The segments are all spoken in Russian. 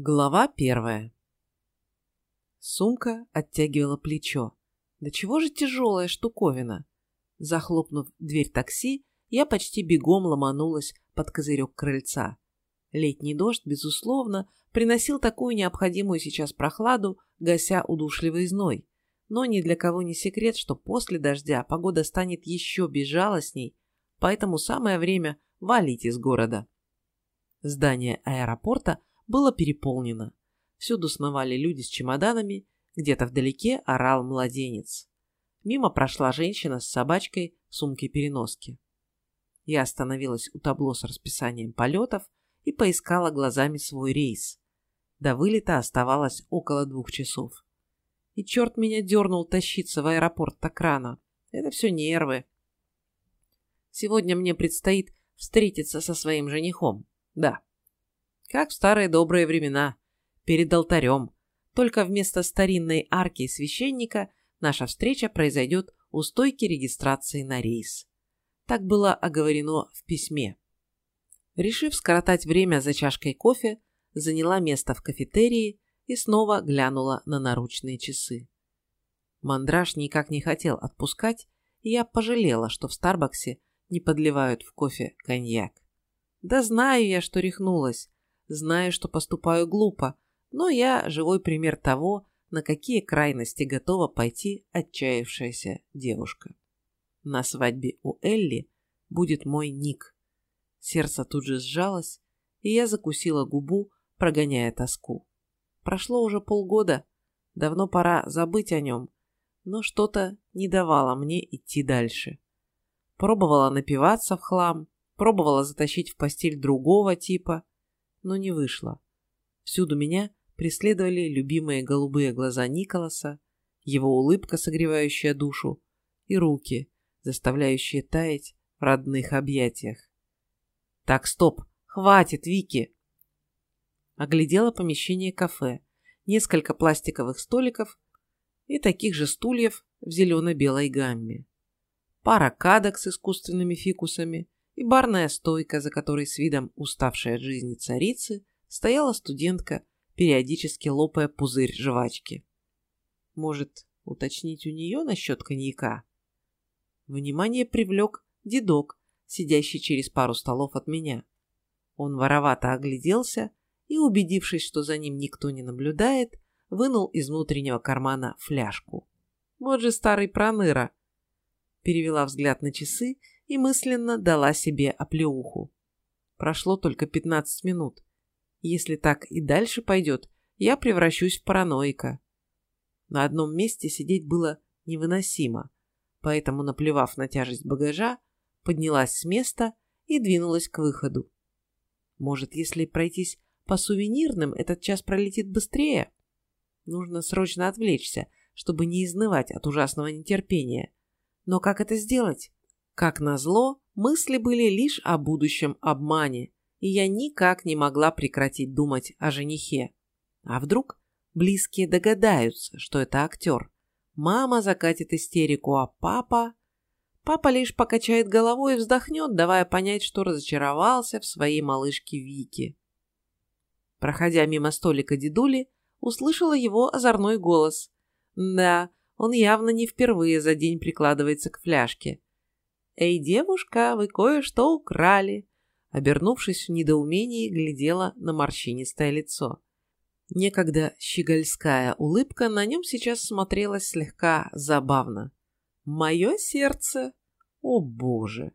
Глава первая. Сумка оттягивала плечо. Да чего же тяжелая штуковина? Захлопнув дверь такси, я почти бегом ломанулась под козырек крыльца. Летний дождь, безусловно, приносил такую необходимую сейчас прохладу, гася удушливый зной. Но ни для кого не секрет, что после дождя погода станет еще безжалостней, поэтому самое время валить из города. Здание аэропорта было переполнено. Всюду сновали люди с чемоданами, где-то вдалеке орал младенец. Мимо прошла женщина с собачкой в сумке-переноске. Я остановилась у табло с расписанием полетов и поискала глазами свой рейс. До вылета оставалось около двух часов. И черт меня дернул тащиться в аэропорт так рано. Это все нервы. Сегодня мне предстоит встретиться со своим женихом. Да. Как в старые добрые времена. Перед алтарем. Только вместо старинной арки священника наша встреча произойдет у стойки регистрации на рейс. Так было оговорено в письме. Решив скоротать время за чашкой кофе, заняла место в кафетерии и снова глянула на наручные часы. Мандраж никак не хотел отпускать, и я пожалела, что в Старбаксе не подливают в кофе коньяк. Да знаю я, что рехнулась, знаю, что поступаю глупо, но я живой пример того, на какие крайности готова пойти отчаявшаяся девушка. На свадьбе у Элли будет мой ник. Сердце тут же сжалось, и я закусила губу, прогоняя тоску. Прошло уже полгода, давно пора забыть о нем, но что-то не давало мне идти дальше. Пробовала напиваться в хлам, пробовала затащить в постель другого типа, но не вышло. Всюду меня преследовали любимые голубые глаза Николаса, его улыбка, согревающая душу, и руки, заставляющие таять в родных объятиях. «Так, стоп! Хватит, Вики!» Оглядела помещение кафе, несколько пластиковых столиков и таких же стульев в зелено-белой гамме. Пара кадок с искусственными фикусами и барная стойка, за которой с видом уставшей от жизни царицы стояла студентка, периодически лопая пузырь жвачки. Может, уточнить у нее насчет коньяка? Внимание привлек дедок, сидящий через пару столов от меня. Он воровато огляделся и, убедившись, что за ним никто не наблюдает, вынул из внутреннего кармана фляжку. Вот же старый проныра. Перевела взгляд на часы и мысленно дала себе оплеуху. Прошло только 15 минут. Если так и дальше пойдет, я превращусь в параноика. На одном месте сидеть было невыносимо, поэтому, наплевав на тяжесть багажа, поднялась с места и двинулась к выходу. Может, если пройтись по сувенирным, этот час пролетит быстрее? Нужно срочно отвлечься, чтобы не изнывать от ужасного нетерпения. Но как это сделать? Как назло, мысли были лишь о будущем обмане, и я никак не могла прекратить думать о женихе. А вдруг близкие догадаются, что это актер? Мама закатит истерику, а папа... Папа лишь покачает головой и вздохнет, давая понять, что разочаровался в своей малышке Вики. Проходя мимо столика дедули, услышала его озорной голос. Да, он явно не впервые за день прикладывается к фляжке. «Эй, девушка, вы кое-что украли!» Обернувшись в недоумении, глядела на морщинистое лицо. Некогда щегольская улыбка на нем сейчас смотрелась слегка забавно. «Мое сердце! О, Боже!»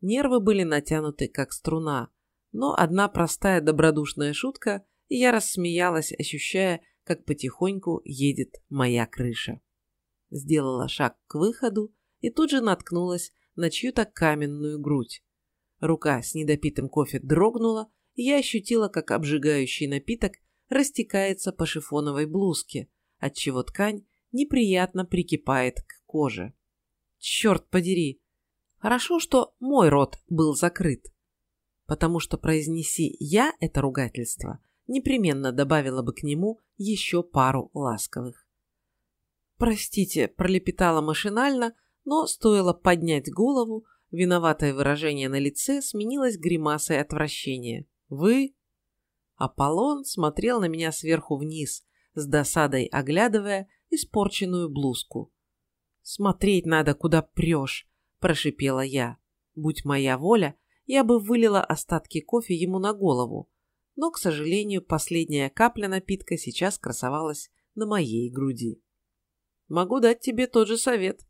Нервы были натянуты, как струна, но одна простая добродушная шутка, и я рассмеялась, ощущая, как потихоньку едет моя крыша. Сделала шаг к выходу и тут же наткнулась на чью-то каменную грудь. Рука с недопитым кофе дрогнула, и я ощутила, как обжигающий напиток растекается по шифоновой блузке, отчего ткань неприятно прикипает к коже. Черт подери! Хорошо, что мой рот был закрыт, потому что произнеси я это ругательство, непременно добавила бы к нему еще пару ласковых. «Простите», – пролепетала машинально, но стоило поднять голову, виноватое выражение на лице сменилось гримасой отвращения. «Вы?» Аполлон смотрел на меня сверху вниз, с досадой оглядывая испорченную блузку. «Смотреть надо, куда прешь», – прошипела я. Будь моя воля, я бы вылила остатки кофе ему на голову, но, к сожалению, последняя капля напитка сейчас красовалась на моей груди. «Могу дать тебе тот же совет».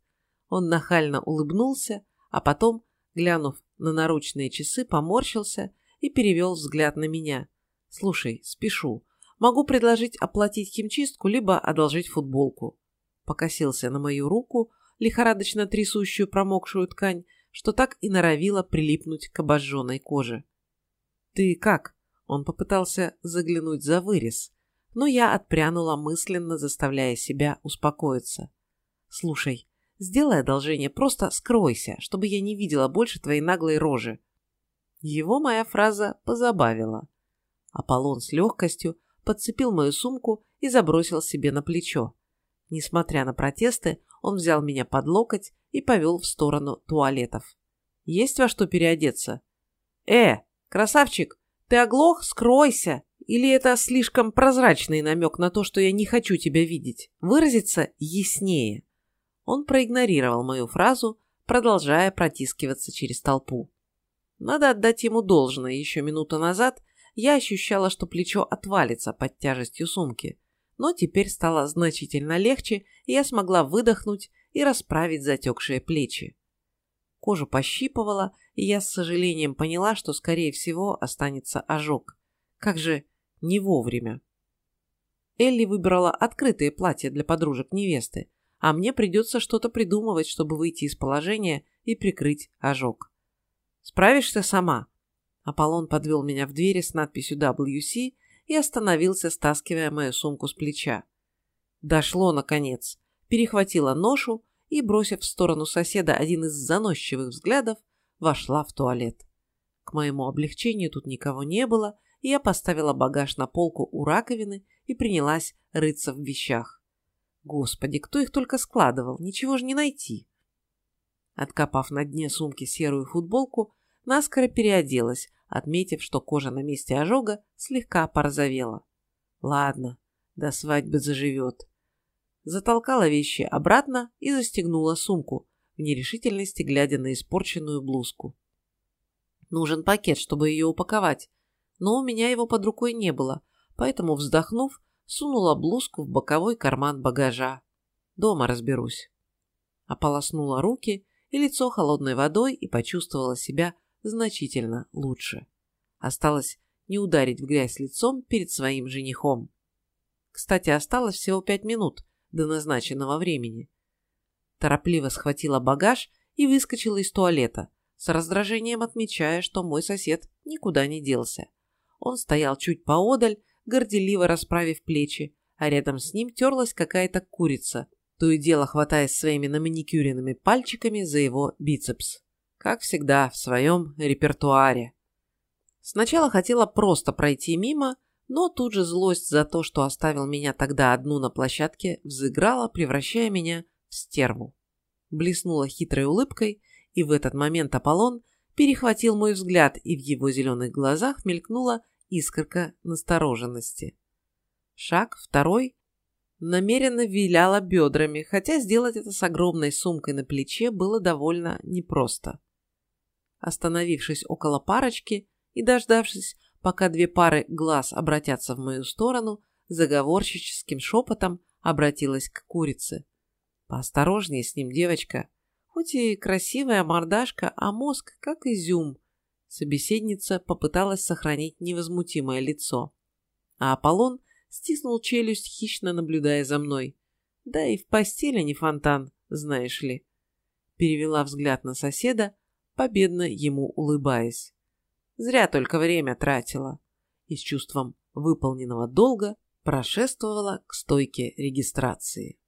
Он нахально улыбнулся, а потом, глянув на наручные часы, поморщился и перевел взгляд на меня. «Слушай, спешу. Могу предложить оплатить химчистку, либо одолжить футболку». Покосился на мою руку, лихорадочно трясущую промокшую ткань, что так и норовила прилипнуть к обожженной коже. «Ты как?» Он попытался заглянуть за вырез, но я отпрянула мысленно, заставляя себя успокоиться. «Слушай, сделай одолжение, просто скройся, чтобы я не видела больше твоей наглой рожи». Его моя фраза позабавила. Аполлон с легкостью подцепил мою сумку и забросил себе на плечо. Несмотря на протесты, он взял меня под локоть и повел в сторону туалетов. «Есть во что переодеться?» «Э, красавчик, ты оглох? Скройся!» Или это слишком прозрачный намек на то, что я не хочу тебя видеть? Выразиться яснее. Он проигнорировал мою фразу, продолжая протискиваться через толпу. Надо отдать ему должное. Еще минуту назад я ощущала, что плечо отвалится под тяжестью сумки. Но теперь стало значительно легче, и я смогла выдохнуть и расправить затекшие плечи. Кожу пощипывала, и я с сожалением поняла, что, скорее всего, останется ожог. Как же не вовремя. Элли выбрала открытые платья для подружек невесты, а мне придется что-то придумывать, чтобы выйти из положения и прикрыть ожог. «Справишься сама?» Аполлон подвел меня в двери с надписью WC и остановился, стаскивая мою сумку с плеча. Дошло, наконец. Перехватила ношу и, бросив в сторону соседа один из заносчивых взглядов, вошла в туалет. К моему облегчению тут никого не было, и я поставила багаж на полку у раковины и принялась рыться в вещах. Господи, кто их только складывал, ничего же не найти. Откопав на дне сумки серую футболку, наскоро переоделась, отметив, что кожа на месте ожога слегка порозовела. Ладно, до свадьбы заживет. Затолкала вещи обратно и застегнула сумку, в нерешительности глядя на испорченную блузку. Нужен пакет, чтобы ее упаковать, но у меня его под рукой не было, поэтому, вздохнув, сунула блузку в боковой карман багажа. Дома разберусь. Ополоснула руки и лицо холодной водой и почувствовала себя значительно лучше. Осталось не ударить в грязь лицом перед своим женихом. Кстати, осталось всего пять минут до назначенного времени. Торопливо схватила багаж и выскочила из туалета, с раздражением отмечая, что мой сосед никуда не делся. Он стоял чуть поодаль, горделиво расправив плечи, а рядом с ним терлась какая-то курица, то и дело хватаясь своими наманикюренными пальчиками за его бицепс. Как всегда, в своем репертуаре. Сначала хотела просто пройти мимо, но тут же злость за то, что оставил меня тогда одну на площадке, взыграла, превращая меня в стерву. Блеснула хитрой улыбкой, и в этот момент Аполлон перехватил мой взгляд, и в его зеленых глазах мелькнула искорка настороженности. Шаг второй намеренно виляла бедрами, хотя сделать это с огромной сумкой на плече было довольно непросто. Остановившись около парочки и дождавшись, пока две пары глаз обратятся в мою сторону, заговорщическим шепотом обратилась к курице. «Поосторожнее с ним, девочка. Хоть и красивая мордашка, а мозг как изюм. Собеседница попыталась сохранить невозмутимое лицо. А Аполлон стиснул челюсть, хищно наблюдая за мной. Да и в постели не фонтан, знаешь ли. Перевела взгляд на соседа, победно ему улыбаясь. Зря только время тратила. И с чувством выполненного долга прошествовала к стойке регистрации.